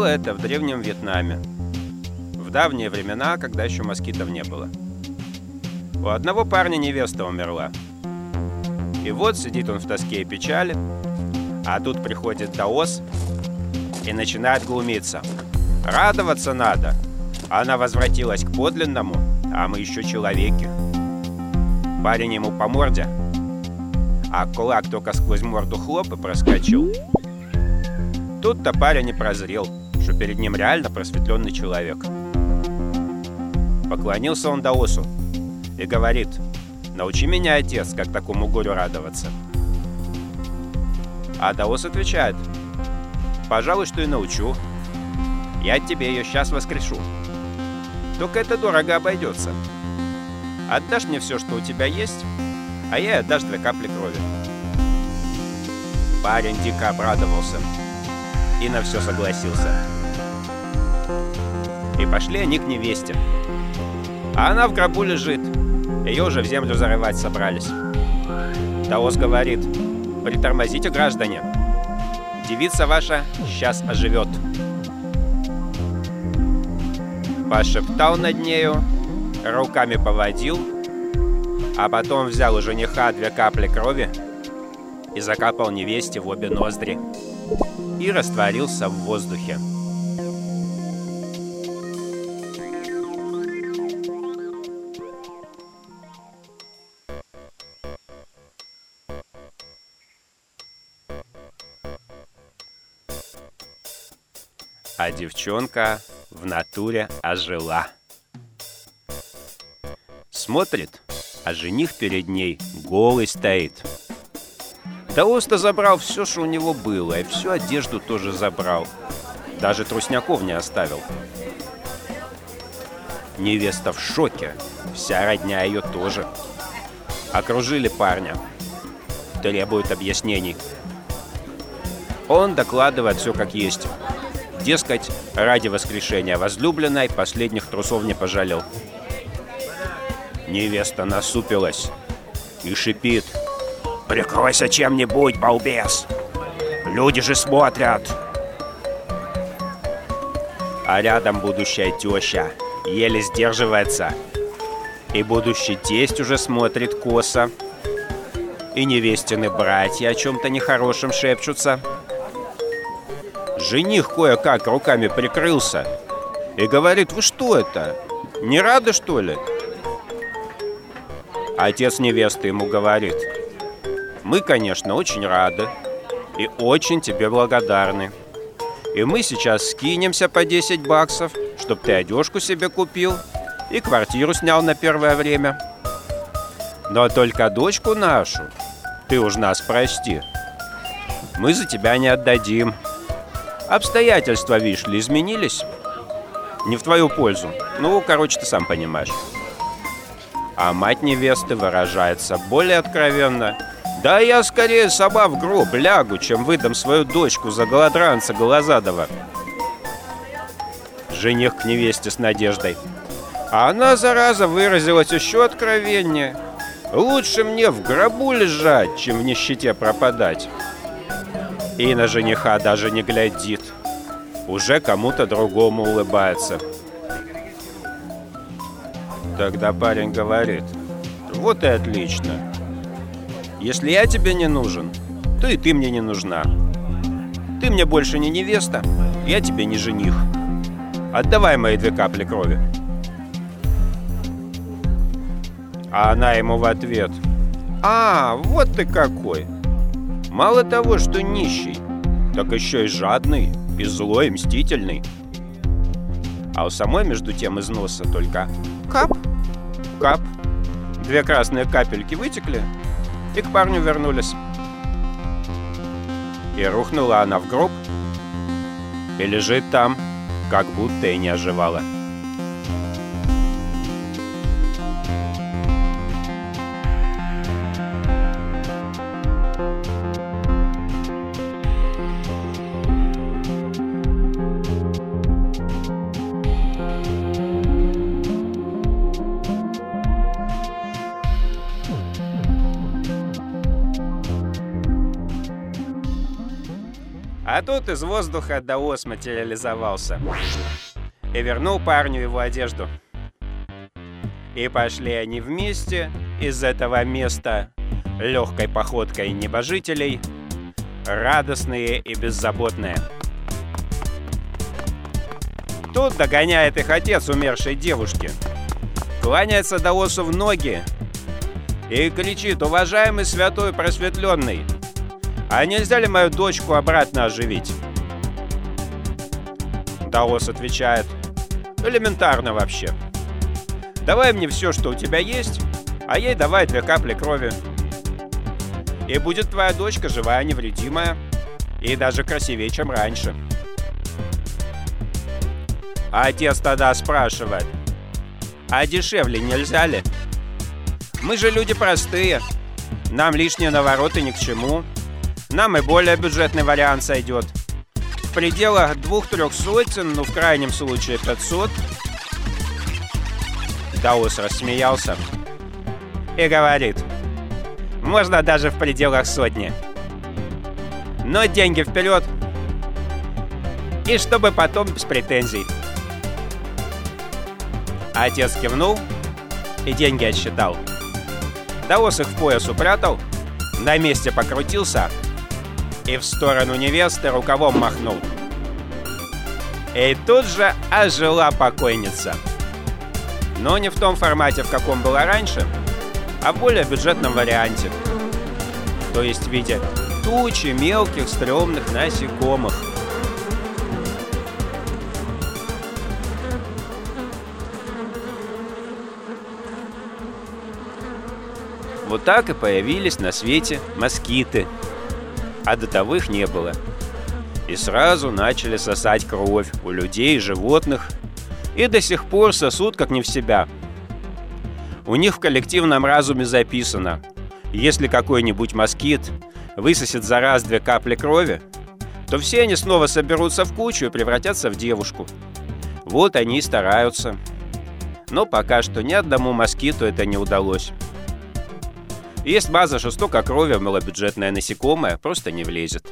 Было это в древнем Вьетнаме. В давние времена, когда еще москитов не было. У одного парня невеста умерла. И вот сидит он в тоске и печали, а тут приходит Даос и начинает глумиться. Радоваться надо. Она возвратилась к подлинному, а мы еще человеки. Парень ему по морде, а кулак только сквозь морду хлоп и проскочил. Тут-то парень не прозрел, что перед ним реально просветленный человек. Поклонился он Даосу и говорит, «Научи меня, отец, как такому горю радоваться». А Даос отвечает, «Пожалуй, что и научу. Я тебе ее сейчас воскрешу. Только это дорого обойдется. Отдашь мне все, что у тебя есть, а я отдашь две капли крови». Парень дико обрадовался и на все согласился. И пошли они к невесте. А она в гробу лежит. Ее уже в землю зарывать собрались. Даос говорит, притормозите, граждане. Девица ваша сейчас оживет. Пошептал над нею, руками поводил, а потом взял у жениха две капли крови и закапал невесте в обе ноздри и растворился в воздухе. А девчонка в натуре ожила. Смотрит, а жених перед ней голый стоит. Даоста забрал все, что у него было, и всю одежду тоже забрал. Даже трусняков не оставил. Невеста в шоке, вся родня ее тоже. Окружили парня. Требуют объяснений. Он докладывает все как есть. Дескать, ради воскрешения возлюбленной последних трусов не пожалел. Невеста насупилась и шипит. «Прикройся чем-нибудь, балбес! Люди же смотрят!» А рядом будущая теща еле сдерживается. И будущий тесть уже смотрит косо. И невестины братья о чем-то нехорошем шепчутся. Жених кое-как руками прикрылся и говорит, вы что это? Не рады, что ли? Отец невесты ему говорит, мы, конечно, очень рады и очень тебе благодарны. И мы сейчас скинемся по 10 баксов, чтобы ты одежку себе купил и квартиру снял на первое время. Но только дочку нашу ты уж нас прости. Мы за тебя не отдадим. Обстоятельства, видишь ли, изменились. Не в твою пользу. Ну, короче, ты сам понимаешь. А мать невесты выражается более откровенно. Да я скорее сама в гроб лягу, чем выдам свою дочку за голодранца Голозадова. Жених к невесте с надеждой. А она, зараза, выразилась еще откровеннее. Лучше мне в гробу лежать, чем в нищете пропадать. И на жениха даже не глядит. Уже кому-то другому улыбается. Тогда парень говорит, вот и отлично. Если я тебе не нужен, то и ты мне не нужна. Ты мне больше не невеста, я тебе не жених. Отдавай мои две капли крови. А она ему в ответ. А, вот ты какой. Мало того, что нищий, так еще и жадный, и злой, и мстительный. А у самой, между тем, из носа только кап, кап. Две красные капельки вытекли и к парню вернулись. И рухнула она в гроб и лежит там, как будто и не оживала. А тут из воздуха Даос материализовался и вернул парню его одежду. И пошли они вместе из этого места легкой походкой небожителей, радостные и беззаботные. Тут догоняет их отец умершей девушки. Кланяется Даосу в ноги и кричит «Уважаемый святой просветленный, а нельзя ли мою дочку обратно оживить?» Даос отвечает «Элементарно вообще. Давай мне все, что у тебя есть, а ей давай две капли крови. И будет твоя дочка живая, невредимая, и даже красивее, чем раньше». А отец тогда спрашивает, а дешевле нельзя ли? Мы же люди простые. Нам лишние навороты ни к чему. Нам и более бюджетный вариант сойдет. В пределах двух-трех сотен, ну в крайнем случае 500. Даус рассмеялся и говорит, можно даже в пределах сотни. Но деньги вперед. И чтобы потом без претензий. Отец кивнул и деньги отсчитал. Даос их в пояс упрятал, на месте покрутился и в сторону невесты рукавом махнул. И тут же ожила покойница. Но не в том формате, в каком была раньше, а в более бюджетном варианте. То есть в виде тучи мелких стрёмных насекомых – Вот так и появились на свете москиты, а до того их не было. И сразу начали сосать кровь у людей и животных, и до сих пор сосут как не в себя. У них в коллективном разуме записано, если какой-нибудь москит высосет за раз две капли крови, то все они снова соберутся в кучу и превратятся в девушку. Вот они и стараются. Но пока что ни одному москиту это не удалось. Есть база, что столько крови малобюджетное насекомое просто не влезет.